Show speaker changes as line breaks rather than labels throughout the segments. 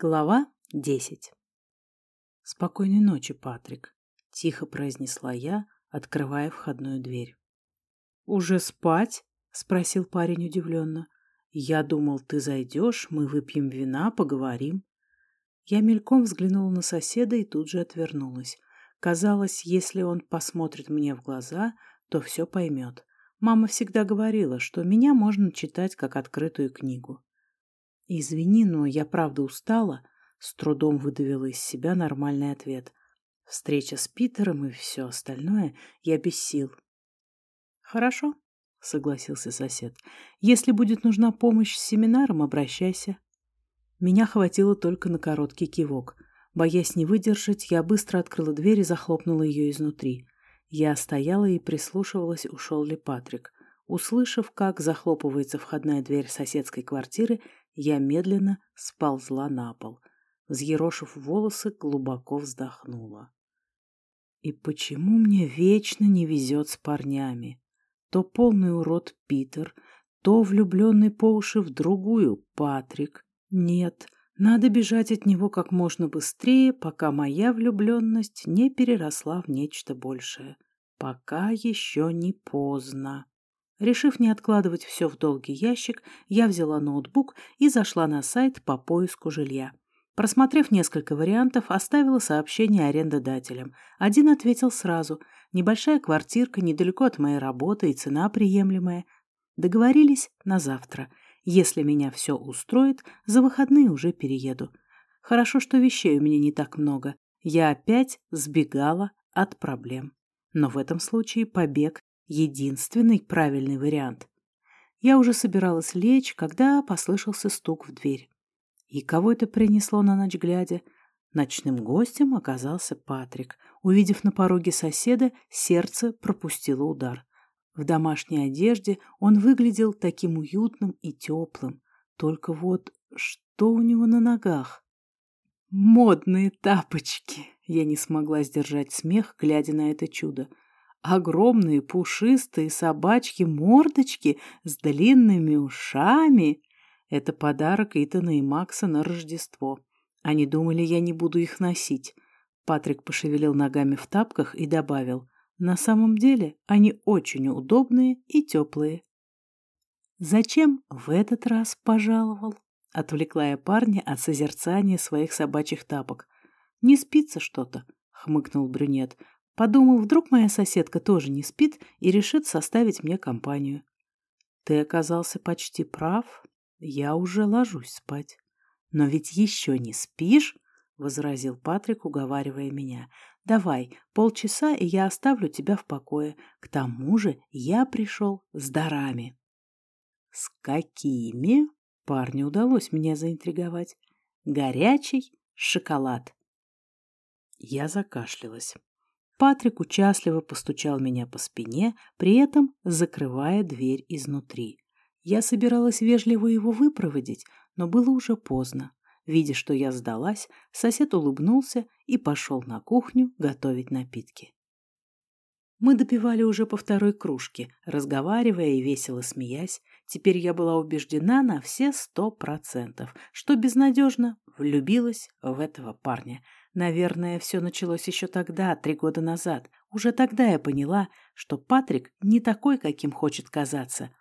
Глава десять. «Спокойной ночи, Патрик», — тихо произнесла я, открывая входную дверь. «Уже спать?» — спросил парень удивленно. «Я думал, ты зайдешь, мы выпьем вина, поговорим». Я мельком взглянула на соседа и тут же отвернулась. Казалось, если он посмотрит мне в глаза, то все поймет. Мама всегда говорила, что меня можно читать как открытую книгу. «Извини, но я правда устала», — с трудом выдавила из себя нормальный ответ. Встреча с Питером и все остальное я без сил. «Хорошо», — согласился сосед. «Если будет нужна помощь с семинаром, обращайся». Меня хватило только на короткий кивок. Боясь не выдержать, я быстро открыла дверь и захлопнула ее изнутри. Я стояла и прислушивалась, ушел ли Патрик. Услышав, как захлопывается входная дверь соседской квартиры, я медленно сползла на пол. Взъерошив волосы, глубоко вздохнула. И почему мне вечно не везет с парнями? То полный урод Питер, то влюбленный по уши в другую Патрик. Нет, надо бежать от него как можно быстрее, пока моя влюбленность не переросла в нечто большее. Пока еще не поздно. Решив не откладывать все в долгий ящик, я взяла ноутбук и зашла на сайт по поиску жилья. Просмотрев несколько вариантов, оставила сообщение арендодателям. Один ответил сразу. Небольшая квартирка недалеко от моей работы и цена приемлемая. Договорились на завтра. Если меня все устроит, за выходные уже перееду. Хорошо, что вещей у меня не так много. Я опять сбегала от проблем. Но в этом случае побег единственный правильный вариант. Я уже собиралась лечь, когда послышался стук в дверь. И кого это принесло на ночь глядя? Ночным гостем оказался Патрик. Увидев на пороге соседа, сердце пропустило удар. В домашней одежде он выглядел таким уютным и теплым. Только вот что у него на ногах? Модные тапочки! Я не смогла сдержать смех, глядя на это чудо. Огромные пушистые собачки-мордочки с длинными ушами. Это подарок Итана и Макса на Рождество. Они думали, я не буду их носить. Патрик пошевелил ногами в тапках и добавил, на самом деле они очень удобные и теплые. «Зачем в этот раз пожаловал?» — отвлекла я парня от созерцания своих собачьих тапок. «Не спится что-то», — хмыкнул брюнет. Подумал, вдруг моя соседка тоже не спит и решит составить мне компанию. Ты оказался почти прав. Я уже ложусь спать. Но ведь еще не спишь, — возразил Патрик, уговаривая меня. «Давай, полчаса, и я оставлю тебя в покое. К тому же я пришел с дарами». «С какими?» — парню удалось меня заинтриговать. «Горячий шоколад». Я закашлялась. Патрик участливо постучал меня по спине, при этом закрывая дверь изнутри. Я собиралась вежливо его выпроводить, но было уже поздно. Видя, что я сдалась, сосед улыбнулся и пошел на кухню готовить напитки. Мы допивали уже по второй кружке, разговаривая и весело смеясь. Теперь я была убеждена на все сто процентов, что безнадежно влюбилась в этого парня — Наверное, все началось еще тогда, три года назад. Уже тогда я поняла, что Патрик не такой, каким хочет казаться.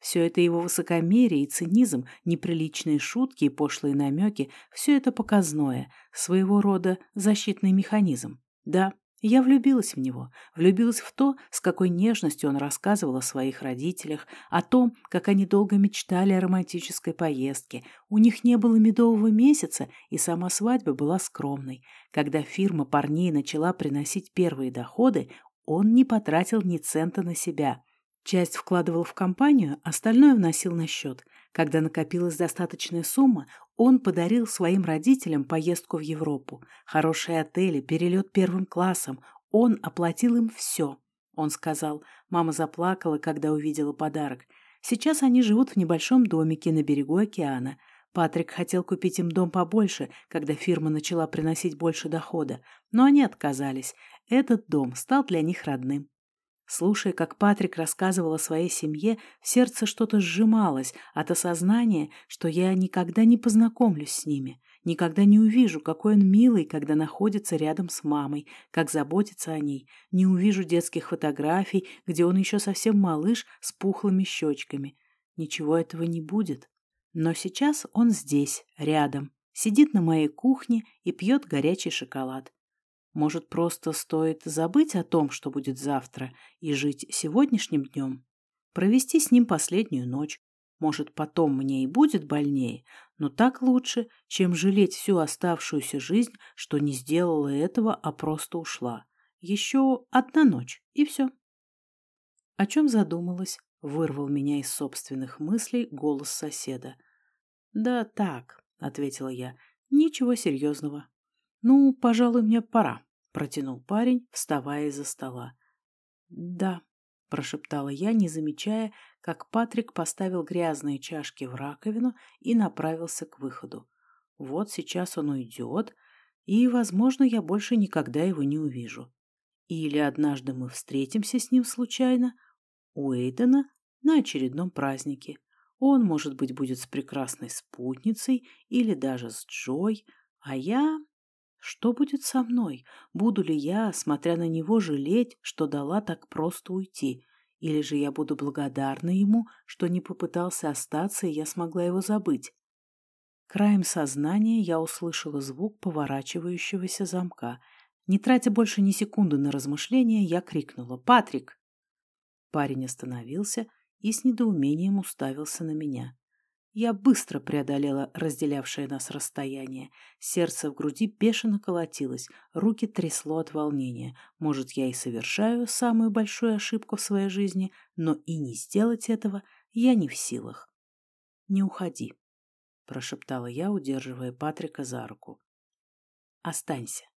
Все это его высокомерие и цинизм, неприличные шутки и пошлые намеки – все это показное, своего рода защитный механизм. Да, я влюбилась в него, влюбилась в то, с какой нежностью он рассказывал о своих родителях, о том, как они долго мечтали о романтической поездке. У них не было медового месяца, и сама свадьба была скромной. Когда фирма парней начала приносить первые доходы, он не потратил ни цента на себя. Часть вкладывал в компанию, остальное вносил на счет. Когда накопилась достаточная сумма, он подарил своим родителям поездку в Европу, хорошие отели, перелет первым классом. Он оплатил им все. Он сказал, мама заплакала, когда увидела подарок. Сейчас они живут в небольшом домике на берегу океана. Патрик хотел купить им дом побольше, когда фирма начала приносить больше дохода, но они отказались. Этот дом стал для них родным. Слушая, как Патрик рассказывал о своей семье, в сердце что-то сжималось от осознания, что я никогда не познакомлюсь с ними, никогда не увижу, какой он милый, когда находится рядом с мамой, как заботится о ней, не увижу детских фотографий, где он еще совсем малыш с пухлыми щечками. Ничего этого не будет. Но сейчас он здесь, рядом, сидит на моей кухне и пьет горячий шоколад. Может, просто стоит забыть о том, что будет завтра, и жить сегодняшним днем? Провести с ним последнюю ночь. Может, потом мне и будет больнее, но так лучше, чем жалеть всю оставшуюся жизнь, что не сделала этого, а просто ушла. Еще одна ночь, и все. О чем задумалась, вырвал меня из собственных мыслей голос соседа. «Да так», — ответила я, — «ничего серьезного. «Ну, пожалуй, мне пора», — протянул парень, вставая из-за стола. «Да», — прошептала я, не замечая, как Патрик поставил грязные чашки в раковину и направился к выходу. Вот сейчас он уйдет, и, возможно, я больше никогда его не увижу. Или однажды мы встретимся с ним случайно у Эйдена на очередном празднике. Он, может быть, будет с прекрасной спутницей или даже с Джой, а я... Что будет со мной? Буду ли я, смотря на него, жалеть, что дала так просто уйти? Или же я буду благодарна ему, что не попытался остаться, и я смогла его забыть? Краем сознания я услышала звук поворачивающегося замка. Не тратя больше ни секунды на размышления, я крикнула «Патрик!». Парень остановился и с недоумением уставился на меня. Я быстро преодолела разделявшее нас расстояние. Сердце в груди бешено колотилось, руки трясло от волнения. Может, я и совершаю самую большую ошибку в своей жизни, но и не сделать этого я не в силах. «Не уходи», — прошептала я, удерживая Патрика за руку. «Останься».